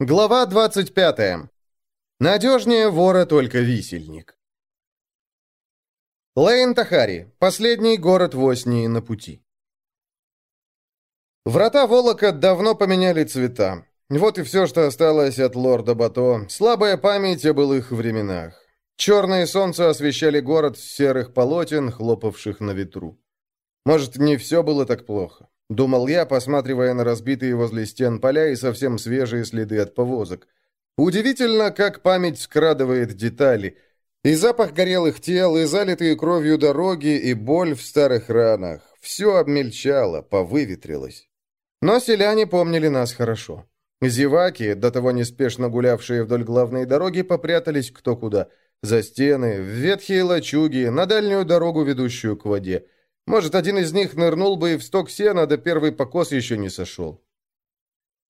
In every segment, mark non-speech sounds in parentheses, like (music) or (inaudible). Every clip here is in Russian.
Глава 25. Надежнее вора только висельник. Лейн Тахари. Последний город в Оснии на пути. Врата Волока давно поменяли цвета. Вот и все, что осталось от лорда Бато. Слабая память о былых временах. Черное солнце освещали город серых полотен, хлопавших на ветру. Может, не все было так плохо. Думал я, посматривая на разбитые возле стен поля и совсем свежие следы от повозок. Удивительно, как память скрадывает детали. И запах горелых тел, и залитые кровью дороги, и боль в старых ранах. Все обмельчало, повыветрилось. Но селяне помнили нас хорошо. Зеваки, до того неспешно гулявшие вдоль главной дороги, попрятались кто куда. За стены, в ветхие лачуги, на дальнюю дорогу, ведущую к воде. Может, один из них нырнул бы и в сток сена, да первый покос еще не сошел.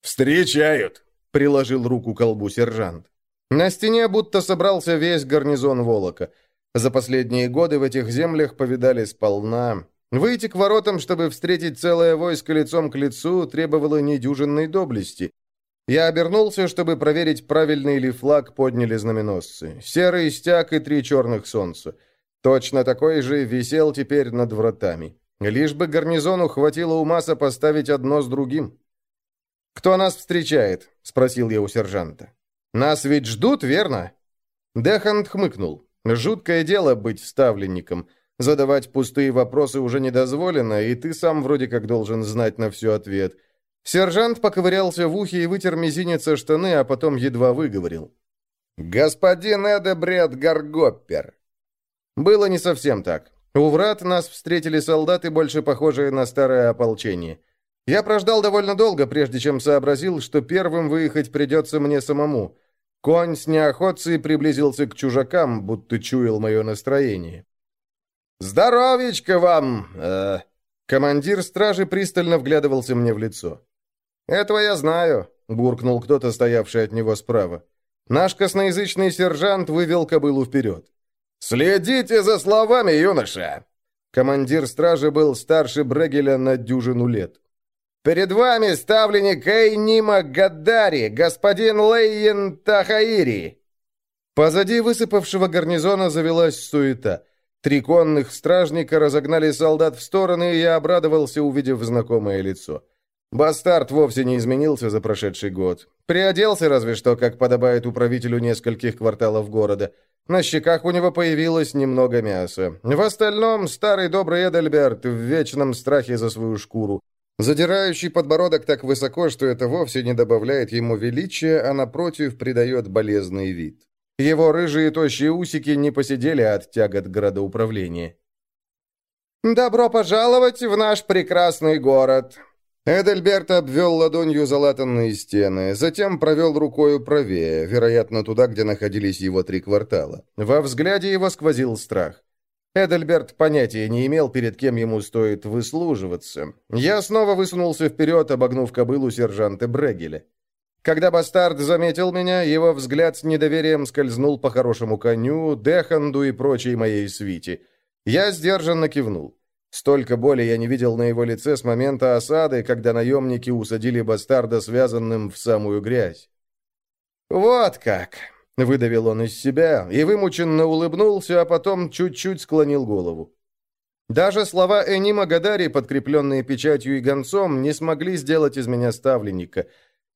«Встречают!» — приложил руку к колбу сержант. На стене будто собрался весь гарнизон Волока. За последние годы в этих землях повидали сполна. Выйти к воротам, чтобы встретить целое войско лицом к лицу, требовало недюжинной доблести. Я обернулся, чтобы проверить, правильный ли флаг подняли знаменосцы. Серый стяг и три черных солнца. Точно такой же висел теперь над вратами. Лишь бы гарнизону хватило ума сопоставить одно с другим. «Кто нас встречает?» — спросил я у сержанта. «Нас ведь ждут, верно?» Дехант хмыкнул. «Жуткое дело быть ставленником. Задавать пустые вопросы уже не дозволено, и ты сам вроде как должен знать на все ответ». Сержант поковырялся в ухе и вытер мизинец о штаны, а потом едва выговорил. «Господин Эдебред Гаргоппер, было не совсем так. У врат нас встретили солдаты, больше похожие на старое ополчение. Я прождал довольно долго, прежде чем сообразил, что первым выехать придется мне самому. Конь с неохотцей приблизился к чужакам, будто чуял мое настроение. «Здоровичка вам!» э... Командир стражи пристально вглядывался мне в лицо. «Этого я знаю», — буркнул кто-то, стоявший от него справа. Наш косноязычный сержант вывел кобылу вперед. «Следите за словами, юноша!» Командир стражи был старше Брегеля на дюжину лет. «Перед вами ставленник Эйнима Гаддари, господин Лейен Тахаири!» Позади высыпавшего гарнизона завелась суета. Три конных стражника разогнали солдат в стороны, и я обрадовался, увидев знакомое лицо. Бастард вовсе не изменился за прошедший год. Приоделся разве что, как подобает управителю нескольких кварталов города – на щеках у него появилось немного мяса. В остальном старый добрый Эдельберт в вечном страхе за свою шкуру. Задирающий подбородок так высоко, что это вовсе не добавляет ему величия, а напротив придает болезный вид. Его рыжие тощие усики не посидели от тягот градоуправления. «Добро пожаловать в наш прекрасный город!» Эдельберт обвел ладонью залатанные стены, затем провел рукою правее, вероятно, туда, где находились его три квартала. Во взгляде его сквозил страх. Эдельберт понятия не имел, перед кем ему стоит выслуживаться. Я снова высунулся вперед, обогнув кобылу сержанта Брегеля. Когда бастард заметил меня, его взгляд с недоверием скользнул по хорошему коню, Деханду и прочей моей свите. Я сдержанно кивнул. Столько боли я не видел на его лице с момента осады, когда наемники усадили бастарда связанным в самую грязь. «Вот как!» — выдавил он из себя и вымученно улыбнулся, а потом чуть-чуть склонил голову. Даже слова Энима Гадари, подкрепленные печатью и гонцом, не смогли сделать из меня ставленника.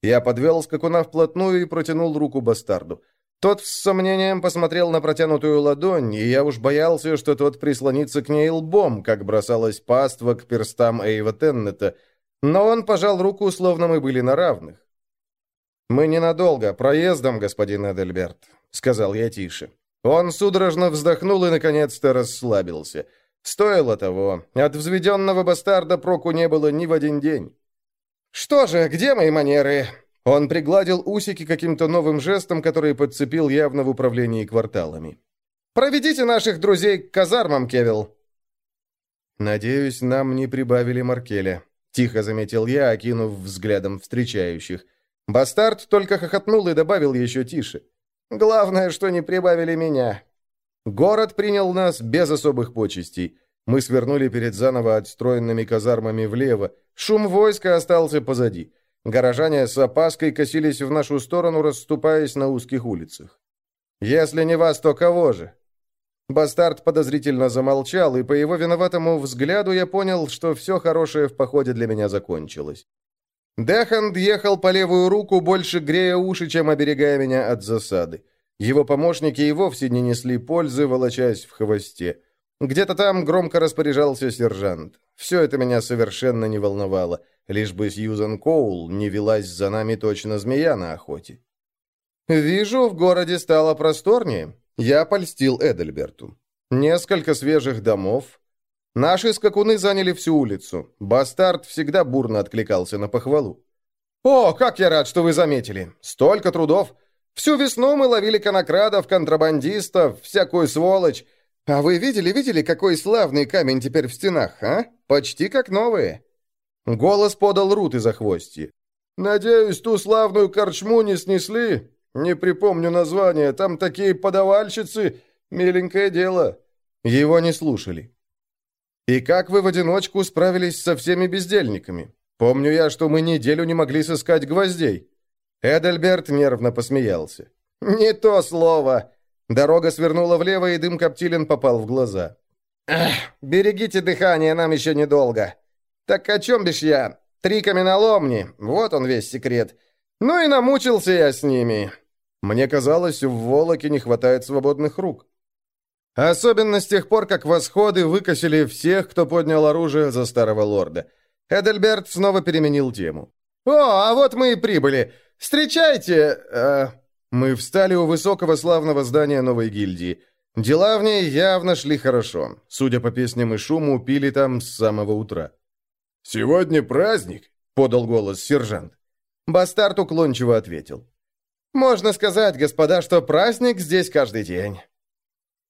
Я подвел скакуна вплотную и протянул руку бастарду. Тот с сомнением посмотрел на протянутую ладонь, и я уж боялся, что тот прислонится к ней лбом, как бросалась паства к перстам Эйва Теннета, но он пожал руку, словно мы были на равных. «Мы ненадолго, проездом, господин Эдельберт», — сказал я тише. Он судорожно вздохнул и, наконец-то, расслабился. Стоило того. От взведенного бастарда проку не было ни в один день. «Что же, где мои манеры?» Он пригладил усики каким-то новым жестом, который подцепил явно в управлении кварталами. «Проведите наших друзей к казармам, Кевилл!» «Надеюсь, нам не прибавили Маркеля», — тихо заметил я, окинув взглядом встречающих. Бастард только хохотнул и добавил еще тише. «Главное, что не прибавили меня». Город принял нас без особых почестей. Мы свернули перед заново отстроенными казармами влево. Шум войска остался позади. Горожане с опаской косились в нашу сторону, расступаясь на узких улицах. «Если не вас, то кого же?» Бастард подозрительно замолчал, и по его виноватому взгляду я понял, что все хорошее в походе для меня закончилось. Деханд ехал по левую руку, больше грея уши, чем оберегая меня от засады. Его помощники и вовсе не несли пользы, волочась в хвосте. Где-то там громко распоряжался сержант. Все это меня совершенно не волновало, лишь бы Сьюзан Коул не велась за нами точно змея на охоте. «Вижу, в городе стало просторнее», я польстил Эдельберту. Несколько свежих домов. Наши скакуны заняли всю улицу. Бастард всегда бурно откликался на похвалу. «О, как я рад, что вы заметили! Столько трудов! Всю весну мы ловили конокрадов, контрабандистов, всякую сволочь. А вы видели, видели, какой славный камень теперь в стенах, а? Почти как новые!» Голос подал Рут из охвостья. «Надеюсь, ту славную корчму не снесли? «Не припомню название. Там такие подавальщицы. Миленькое дело». Его не слушали. «И как вы в одиночку справились со всеми бездельниками? Помню я, что мы неделю не могли сыскать гвоздей». Эдельберт нервно посмеялся. «Не то слово!» Дорога свернула влево, и дым коптилен попал в глаза. «Эх, берегите дыхание, нам еще недолго. Так о чем бишь я? Три каменоломни, вот он весь секрет. Ну и намучился я с ними. Мне казалось, в Волоке не хватает свободных рук. Особенно с тех пор, как восходы выкосили всех, кто поднял оружие за старого лорда. Эдельберт снова переменил тему. «О, а вот мы и прибыли! Встречайте!» э, Мы встали у высокого славного здания новой гильдии. Дела в ней явно шли хорошо. Судя по песням и шуму, пили там с самого утра. «Сегодня праздник?» — подал голос сержант. Бастард уклончиво ответил. Можно сказать, господа, что праздник здесь каждый день.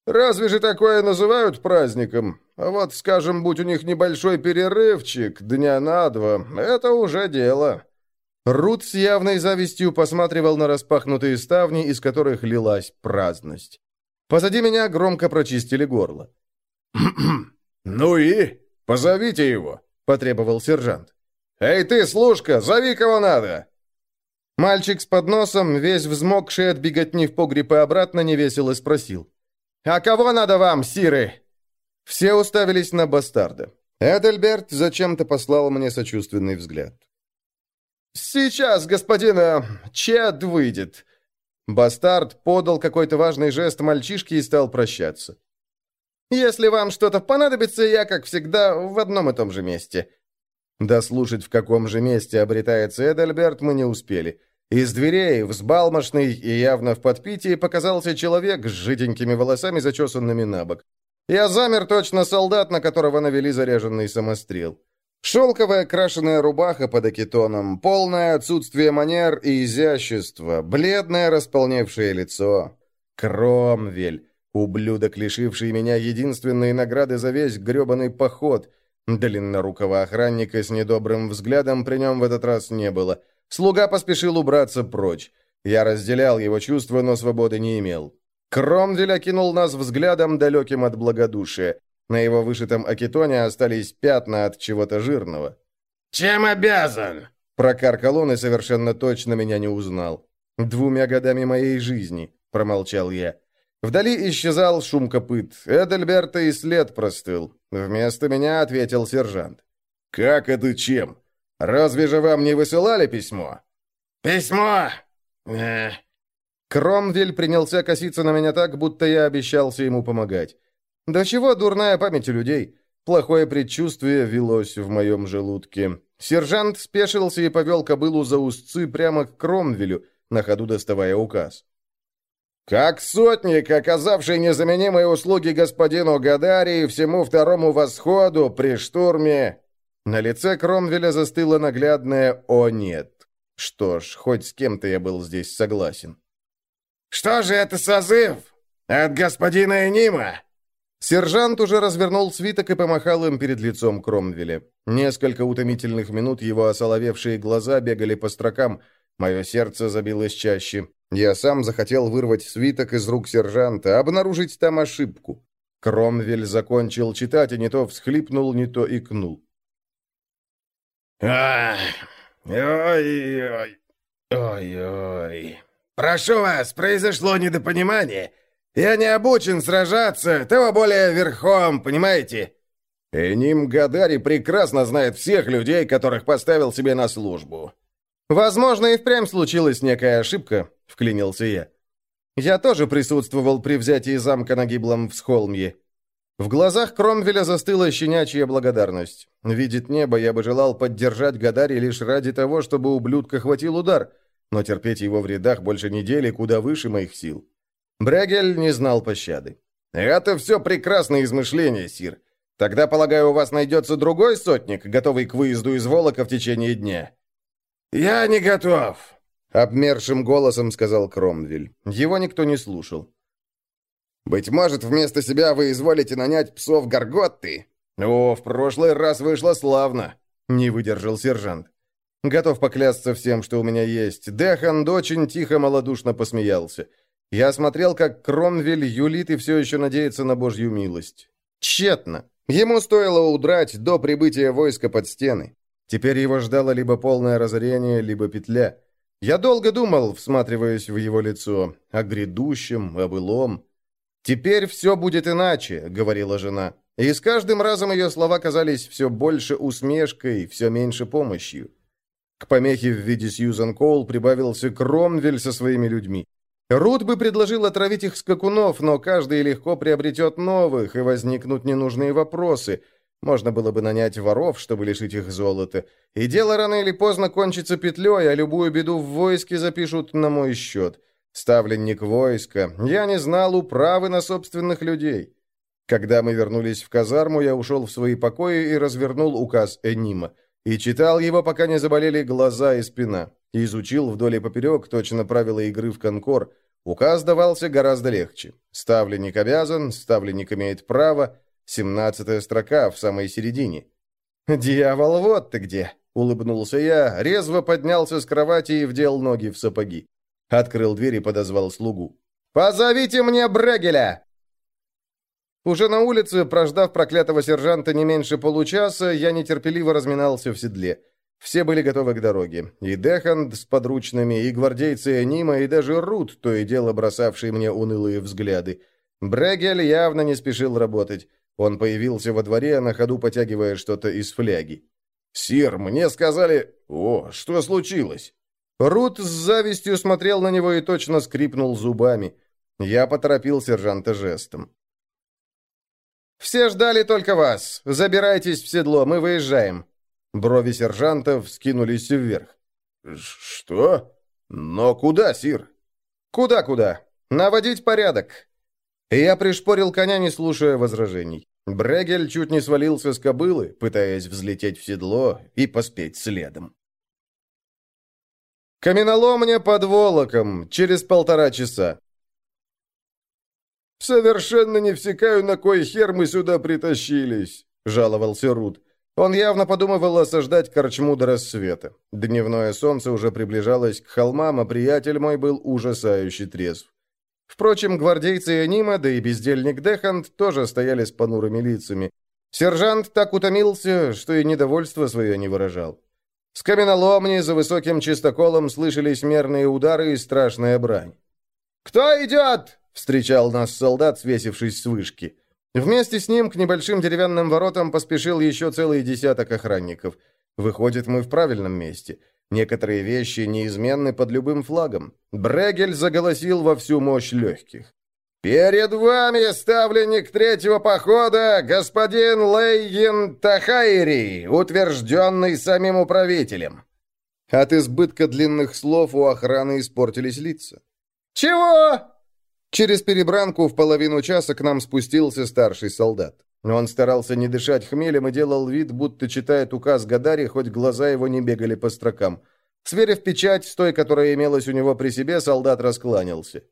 Разве же такое называют праздником? А вот, скажем, будь у них небольшой перерывчик, дня на два, это уже дело. Рут с явной завистью посматривал на распахнутые ставни, из которых лилась праздность. Позади меня громко прочистили горло. (clears throat) «Ну и? Позовите его!» — потребовал сержант. «Эй ты, служка, зови кого надо!» Мальчик с подносом, весь взмокший от беготни в погреб и обратно, невесело спросил. «А кого надо вам, сиры?» Все уставились на бастарда. Эдельберт зачем-то послал мне сочувственный взгляд. «Сейчас, господина, Чед выйдет». Бастард подал какой-то важный жест мальчишке и стал прощаться. «Если вам что-то понадобится, я, как всегда, в одном и том же месте. Дослушать, в каком же месте обретается Эдельберт, мы не успели. Из дверей, взбалмошный и явно в подпитии, показался человек с жиденькими волосами, зачесанными на бок. Я замер точно солдат, на которого навели заряженный самострел. Шелковая крашеная рубаха под акетоном, полное отсутствие манер и изящества, бледное располневшее лицо. Кромвель, ублюдок, лишивший меня единственной награды за весь гребаный поход — Длиннорукого охранника с недобрым взглядом при нем в этот раз не было. Слуга поспешил убраться прочь. Я разделял его чувства, но свободы не имел. Кромвель окинул нас взглядом, далеким от благодушия. На его вышитом акетоне остались пятна от чего-то жирного. «Чем обязан?» Прокаркал он и совершенно точно меня не узнал. «Двумя годами моей жизни», — промолчал я. Вдали исчезал шум копыт. Эдельберта и след простыл. Вместо меня ответил сержант. «Как это чем? Разве же вам не высылали письмо?» «Письмо? Эх». Кромвель принялся коситься на меня так, будто я обещался ему помогать. «Да чего дурная память у людей?» Плохое предчувствие велось в моем желудке. Сержант спешился и повел кобылу за узцы прямо к Кромвелю, на ходу доставая указ. Как сотник, оказавший незаменимые услуги господину Гадари и всему второму восходу при штурме...» На лице Кромвеля застыло наглядное «О, нет». Что ж, хоть с кем-то я был здесь согласен. «Что же это созыв? От господина Энима?» Сержант уже развернул свиток и помахал им перед лицом Кромвеля. Несколько утомительных минут его осоловевшие глаза бегали по строкам. Мое сердце забилось чаще. Я сам захотел вырвать свиток из рук сержанта, обнаружить там ошибку. Кромвель закончил читать и не то всхлипнул, не то икнул. «Ах, Ой-ой, ой-ой. Прошу вас, произошло недопонимание. Я не обучен сражаться, того более верхом, понимаете? Эним Гадари прекрасно знает всех людей, которых поставил себе на службу. Возможно, и впрямь случилась некая ошибка, вклинился я. Я тоже присутствовал при взятии замка на гиблом в Схолмье. В глазах Кромвеля застыла щенячья благодарность. Видит небо, я бы желал поддержать Гадари лишь ради того, чтобы ублюдка хватил удар, но терпеть его в рядах больше недели куда выше моих сил. Брегель не знал пощады. «Это все прекрасное измышление, Сир. Тогда, полагаю, у вас найдется другой сотник, готовый к выезду из Волока в течение дня?» «Я не готов», — обмершим голосом сказал Кромвель. Его никто не слушал. «Быть может, вместо себя вы изволите нанять псов Гарготты?» «О, в прошлый раз вышло славно», — не выдержал сержант. Готов поклясться всем, что у меня есть. Дехан очень тихо малодушно посмеялся. Я смотрел, как Кромвель юлит и все еще надеется на божью милость. Тщетно. Ему стоило удрать до прибытия войска под стены. Теперь его ждало либо полное разорение, либо петля. Я долго думал, всматриваясь в его лицо, о грядущем, о былом. «Теперь все будет иначе», — говорила жена. И с каждым разом ее слова казались все больше усмешкой, все меньше помощью. К помехе в виде Сьюзан Коул прибавился Кромвель со своими людьми. Рут бы предложил отравить их скакунов, но каждый легко приобретет новых, и возникнут ненужные вопросы. Можно было бы нанять воров, чтобы лишить их золота. И дело рано или поздно кончится петлей, а любую беду в войске запишут на мой счет. Ставленник войска. Я не знал управы на собственных людей. Когда мы вернулись в казарму, я ушел в свои покои и развернул указ Энима. И читал его, пока не заболели глаза и спина. Изучил вдоль и поперек точно правила игры в конкор. Указ давался гораздо легче. Ставленник обязан, ставленник имеет право. Семнадцатая строка в самой середине. «Дьявол, вот ты где!» — улыбнулся я, резво поднялся с кровати и вдел ноги в сапоги. Открыл дверь и подозвал слугу. «Позовите мне Брегеля!» Уже на улице, прождав проклятого сержанта не меньше получаса, я нетерпеливо разминался в седле. Все были готовы к дороге. И Деханд с подручными, и гвардейцы Энима, и даже Рут, то и дело бросавший мне унылые взгляды. Брегель явно не спешил работать. Он появился во дворе, на ходу потягивая что-то из фляги. «Сир, мне сказали... О, что случилось?» Рут с завистью смотрел на него и точно скрипнул зубами. Я поторопил сержанта жестом. «Все ждали только вас. Забирайтесь в седло, мы выезжаем». Брови сержанта вскинулись вверх. «Что? Но куда, Сир?» «Куда-куда? Наводить порядок». Я пришпорил коня, не слушая возражений. Брегель чуть не свалился с кобылы, пытаясь взлететь в седло и поспеть следом. Каменоломня под Волоком, через полтора часа. «Совершенно не всекаю, на кой хер мы сюда притащились», — жаловался Рут. Он явно подумывал осаждать корчму до рассвета. Дневное солнце уже приближалось к холмам, а приятель мой был ужасающе трезв. Впрочем, гвардейцы Анима, да и бездельник Дехант тоже стояли с понурыми лицами. Сержант так утомился, что и недовольство свое не выражал. С каменоломни за высоким чистоколом слышались мерные удары и страшная брань. «Кто идет?» — встречал нас солдат, свесившись с вышки. Вместе с ним к небольшим деревянным воротам поспешил еще целый десяток охранников. Выходит, мы в правильном месте. Некоторые вещи неизменны под любым флагом. Брегель заголосил во всю мощь легких. «Перед вами ставленник третьего похода, господин Лейгин Тахайри, утвержденный самим управителем». От избытка длинных слов у охраны испортились лица. «Чего?» Через перебранку в половину часа к нам спустился старший солдат. Он старался не дышать хмелем и делал вид, будто читает указ Гадари, хоть глаза его не бегали по строкам. Сверив печать с той, которая имелась у него при себе, солдат раскланялся.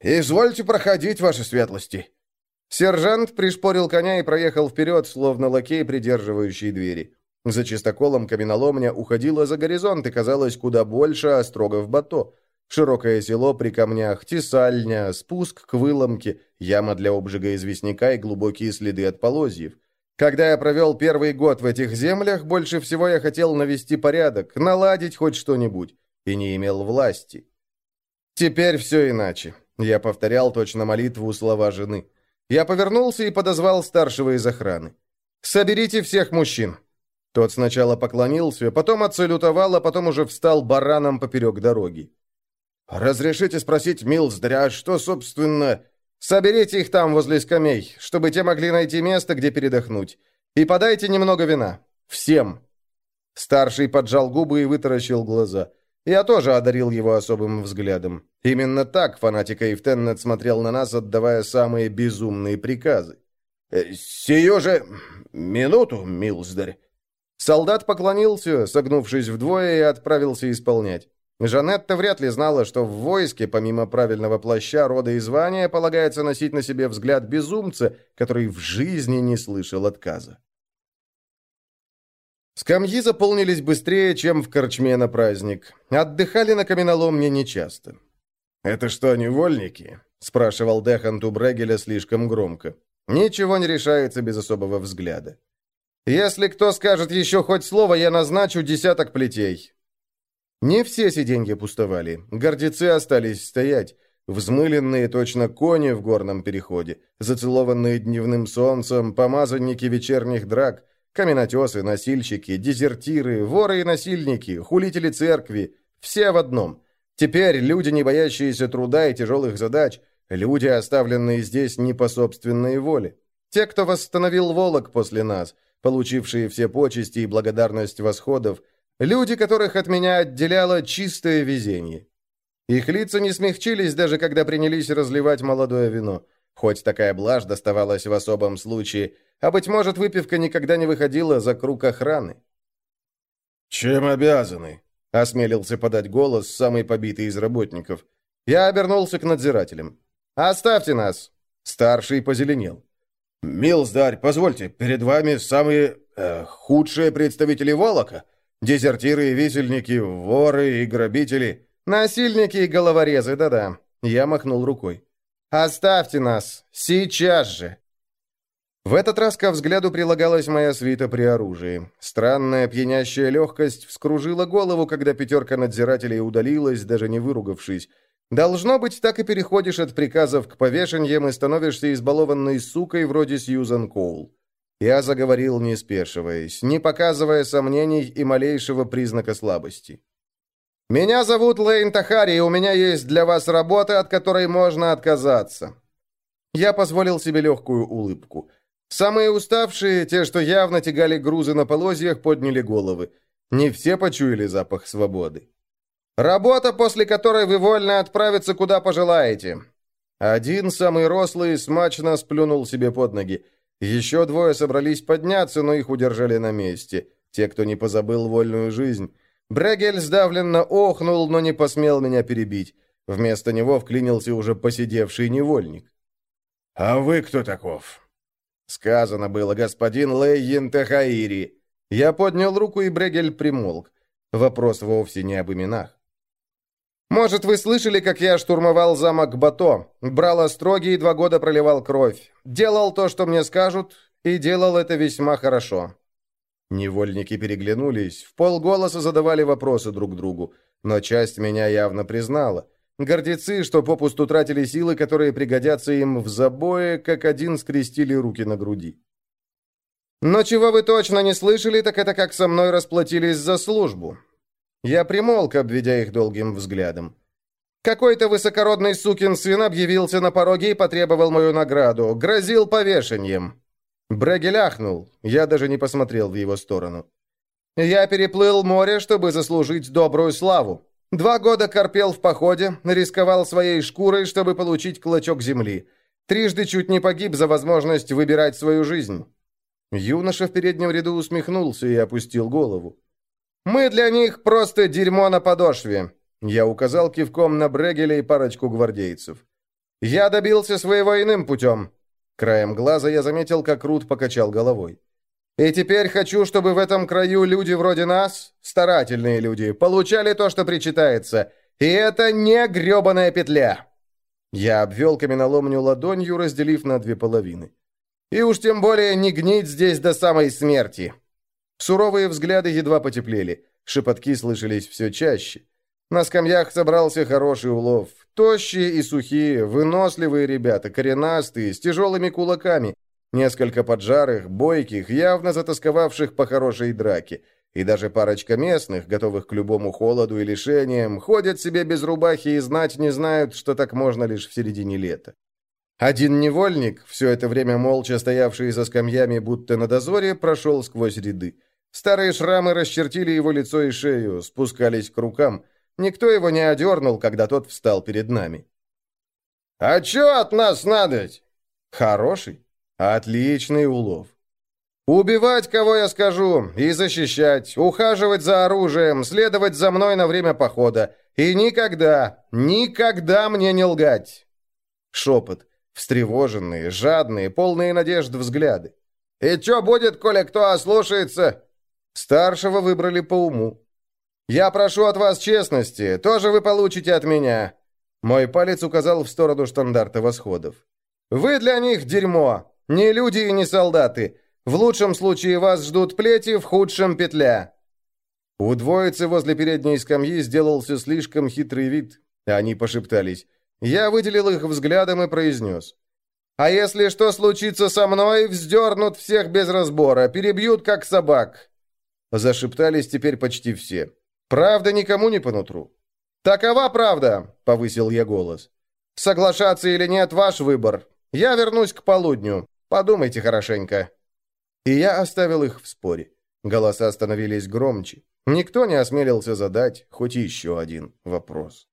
«Извольте проходить, ваши светлости!» Сержант пришпорил коня и проехал вперед, словно лакей, придерживающий двери. За чистоколом каменоломня уходила за горизонт и казалось куда больше острогов бато. Широкое село при камнях, тесальня, спуск к выломке, яма для обжига известняка и глубокие следы от полозьев. Когда я провел первый год в этих землях, больше всего я хотел навести порядок, наладить хоть что-нибудь, и не имел власти. Теперь все иначе. Я повторял точно молитву слова жены. Я повернулся и подозвал старшего из охраны. «Соберите всех мужчин!» Тот сначала поклонился, потом отсалютовал, а потом уже встал бараном поперек дороги. «Разрешите спросить, Милздря, что, собственно...» «Соберите их там, возле скамей, чтобы те могли найти место, где передохнуть. И подайте немного вина. Всем!» Старший поджал губы и вытаращил глаза. Я тоже одарил его особым взглядом. Именно так фанатик Эйфтеннет смотрел на нас, отдавая самые безумные приказы. «Э, «Сию же... минуту, Милздарь!» Солдат поклонился, согнувшись вдвое, и отправился исполнять. Жанетта вряд ли знала, что в войске, помимо правильного плаща, рода и звания, полагается носить на себе взгляд безумца, который в жизни не слышал отказа. Скамьи заполнились быстрее, чем в корчме на праздник. Отдыхали на каменоломне нечасто. «Это что, невольники?» — спрашивал Дехан Тубрегеля слишком громко. «Ничего не решается без особого взгляда. Если кто скажет еще хоть слово, я назначу десяток плетей». Не все сиденья пустовали. Гордецы остались стоять. Взмыленные точно кони в горном переходе, зацелованные дневным солнцем, помазанники вечерних драк — Каменотесы, носильщики, дезертиры, воры и насильники, хулители церкви – все в одном. Теперь люди, не боящиеся труда и тяжелых задач, люди, оставленные здесь не по собственной воле. Те, кто восстановил Волок после нас, получившие все почести и благодарность восходов, люди, которых от меня отделяло чистое везение. Их лица не смягчились, даже когда принялись разливать молодое вино. Хоть такая блажь доставалась в особом случае – а, быть может, выпивка никогда не выходила за круг охраны. «Чем обязаны?» — осмелился подать голос самый побитый из работников. Я обернулся к надзирателям. «Оставьте нас!» Старший позеленел. «Милздарь, позвольте, перед вами самые э, худшие представители Волока. Дезертиры и висельники, воры и грабители». «Насильники и головорезы, да-да». Я махнул рукой. «Оставьте нас! Сейчас же!» В этот раз ко взгляду прилагалась моя свита при оружии. Странная пьянящая легкость вскружила голову, когда пятерка надзирателей удалилась, даже не выругавшись. Должно быть, так и переходишь от приказов к повешеньям и становишься избалованной сукой вроде Сьюзан Коул. Я заговорил, не спешиваясь, не показывая сомнений и малейшего признака слабости. «Меня зовут Лейн Тахари, и у меня есть для вас работа, от которой можно отказаться». Я позволил себе легкую улыбку. Самые уставшие, те, что явно тягали грузы на полозьях, подняли головы. Не все почуяли запах свободы. «Работа, после которой вы вольно отправиться куда пожелаете». Один, самый рослый, смачно сплюнул себе под ноги. Еще двое собрались подняться, но их удержали на месте. Те, кто не позабыл вольную жизнь. Брегель сдавленно охнул, но не посмел меня перебить. Вместо него вклинился уже посидевший невольник. «А вы кто таков?» Сказано было, господин Лейин Тахаири. Я поднял руку, и Брегель примолк. Вопрос вовсе не об именах. «Может, вы слышали, как я штурмовал замок Бато? Брал остроги и два года проливал кровь. Делал то, что мне скажут, и делал это весьма хорошо». Невольники переглянулись, в полголоса задавали вопросы друг другу, но часть меня явно признала. Гордецы, что попусту тратили силы, которые пригодятся им в забое, как один скрестили руки на груди. Но чего вы точно не слышали, так это как со мной расплатились за службу. Я примолк, обведя их долгим взглядом. Какой-то высокородный сукин сын объявился на пороге и потребовал мою награду, грозил повешением. Брегель ахнул, я даже не посмотрел в его сторону. Я переплыл море, чтобы заслужить добрую славу. Два года корпел в походе, рисковал своей шкурой, чтобы получить клочок земли. Трижды чуть не погиб за возможность выбирать свою жизнь. Юноша в переднем ряду усмехнулся и опустил голову. «Мы для них просто дерьмо на подошве», — я указал кивком на Брегеля и парочку гвардейцев. «Я добился своего иным путем». Краем глаза я заметил, как Рут покачал головой. И теперь хочу, чтобы в этом краю люди вроде нас, старательные люди, получали то, что причитается. И это не гребаная петля!» Я обвел каменоломню ладонью, разделив на две половины. И уж тем более не гнить здесь до самой смерти. Суровые взгляды едва потеплели. Шепотки слышались все чаще. На скамьях собрался хороший улов. Тощие и сухие, выносливые ребята, коренастые, с тяжелыми кулаками. Несколько поджарых, бойких, явно затасковавших по хорошей драке. И даже парочка местных, готовых к любому холоду и лишениям, ходят себе без рубахи и знать не знают, что так можно лишь в середине лета. Один невольник, все это время молча стоявший за скамьями, будто на дозоре, прошел сквозь ряды. Старые шрамы расчертили его лицо и шею, спускались к рукам. Никто его не одернул, когда тот встал перед нами. «А че от нас надоть?» «Хороший, отличный улов. Убивать, кого я скажу, и защищать, ухаживать за оружием, следовать за мной на время похода. И никогда, никогда мне не лгать!» Шепот, встревоженные, жадные, полные надежд взгляды. «И что будет, коли кто ослушается?» Старшего выбрали по уму. «Я прошу от вас честности, тоже вы получите от меня». Мой палец указал в сторону штандарта восходов. «Вы для них дерьмо, не люди и не солдаты. В лучшем случае вас ждут плети, в худшем петля». У двоицы возле передней скамьи сделался слишком хитрый вид. Они пошептались. Я выделил их взглядом и произнес. «А если что случится со мной, вздернут всех без разбора, перебьют как собак». Зашептались теперь почти все. Правда никому не по нутру. «Такова правда», — повысил я голос. «Соглашаться или нет, ваш выбор. Я вернусь к полудню. Подумайте хорошенько». И я оставил их в споре. Голоса становились громче. Никто не осмелился задать хоть еще один вопрос.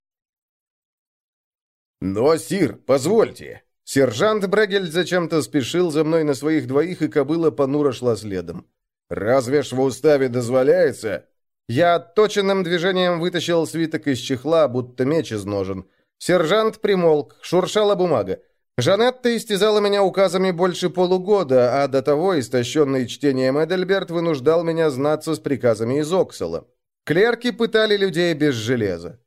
«Но, сир, позвольте!» Сержант Брегель зачем-то спешил за мной на своих двоих, и кобыла понуро шла следом. «Разве ж в уставе дозволяется?» Я отточенным движением вытащил свиток из чехла, будто меч из ножен. Сержант примолк, шуршала бумага. Жанетта истязала меня указами больше полугода, а до того, истощенный чтением Эдельберт, вынуждал меня знаться с приказами из Оксала. Клерки пытали людей без железа.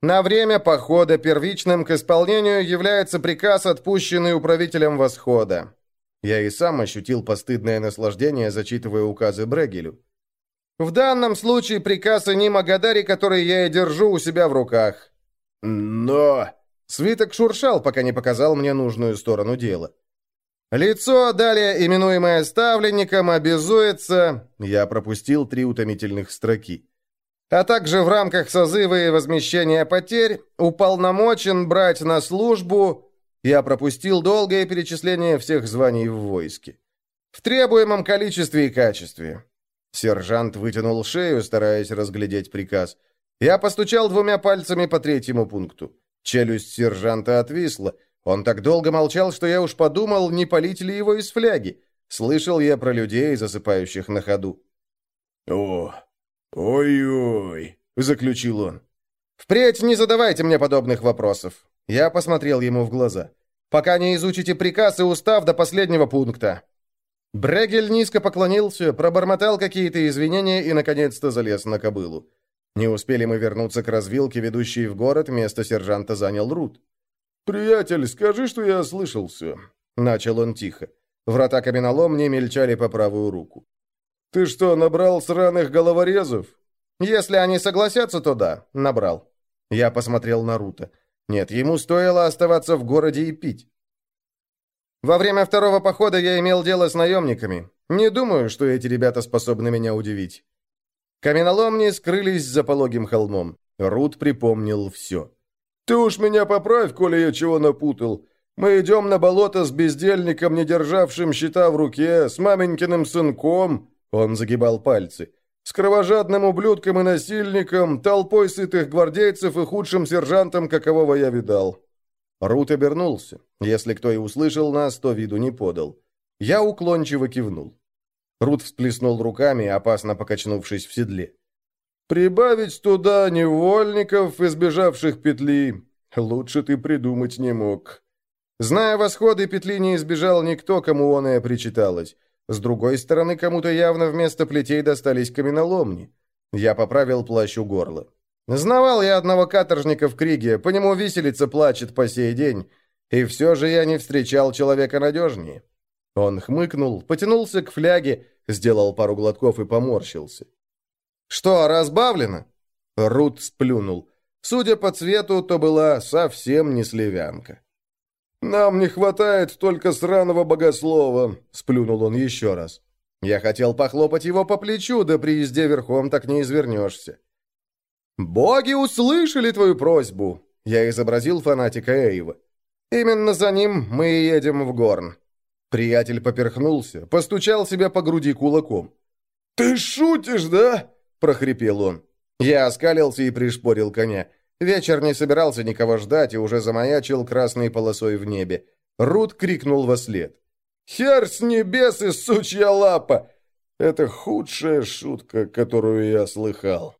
На время похода первичным к исполнению является приказ, отпущенный управителем восхода. Я и сам ощутил постыдное наслаждение, зачитывая указы Брегелю. В данном случае приказ о Нимагадаре, который я и держу у себя в руках. Но... Свиток шуршал, пока не показал мне нужную сторону дела. Лицо, далее именуемое ставленником, обязуется... Я пропустил три утомительных строки. А также в рамках созыва и возмещения потерь уполномочен брать на службу... Я пропустил долгое перечисление всех званий в войске. В требуемом количестве и качестве. Сержант вытянул шею, стараясь разглядеть приказ. Я постучал двумя пальцами по третьему пункту. Челюсть сержанта отвисла. Он так долго молчал, что я уж подумал, не полить ли его из фляги. Слышал я про людей, засыпающих на ходу. «О, ой-ой», — заключил он. «Впредь не задавайте мне подобных вопросов». Я посмотрел ему в глаза. «Пока не изучите приказ и устав до последнего пункта». Брегель низко поклонился, пробормотал какие-то извинения и, наконец-то, залез на кобылу. Не успели мы вернуться к развилке, ведущей в город, место сержанта занял Рут. «Приятель, скажи, что я ослышался», — начал он тихо. Врата каменолом не мельчали по правую руку. «Ты что, набрал сраных головорезов?» «Если они согласятся, то да, набрал». Я посмотрел на Рута. Нет, ему стоило оставаться в городе и пить. Во время второго похода я имел дело с наемниками. Не думаю, что эти ребята способны меня удивить. Каменоломни скрылись за пологим холмом. Рут припомнил все. «Ты уж меня поправь, коли я чего напутал. Мы идем на болото с бездельником, не державшим щита в руке, с маменькиным сынком...» Он загибал пальцы. «С кровожадным ублюдком и насильником, толпой сытых гвардейцев и худшим сержантом, какового я видал. Рут обернулся. Если кто и услышал нас, то виду не подал. Я уклончиво кивнул. Рут всплеснул руками, опасно покачнувшись в седле. «Прибавить туда невольников, избежавших петли, лучше ты придумать не мог». Зная восходы, петли не избежал никто, кому он и причиталось. С другой стороны, кому-то явно вместо плетей достались каменоломни. Я поправил плащ у горла. Знавал я одного каторжника в Криге, по нему виселица плачет по сей день. И все же я не встречал человека надежнее. Он хмыкнул, потянулся к фляге, сделал пару глотков и поморщился. «Что, разбавлено?» Рут сплюнул. Судя по цвету, то была совсем не сливянка. «Нам не хватает только сраного богослова», — сплюнул он еще раз. Я хотел похлопать его по плечу, да при езде верхом так не извернешься. «Боги услышали твою просьбу!» Я изобразил фанатика Эйва. «Именно за ним мы и едем в Горн». Приятель поперхнулся, постучал себя по груди кулаком. «Ты шутишь, да?» — прохрипел он. Я оскалился и пришпорил коня. Вечер не собирался никого ждать и уже замаячил красной полосой в небе. Рут крикнул во след. «Хер с небес и сучья лапа!» Это худшая шутка, которую я слыхал.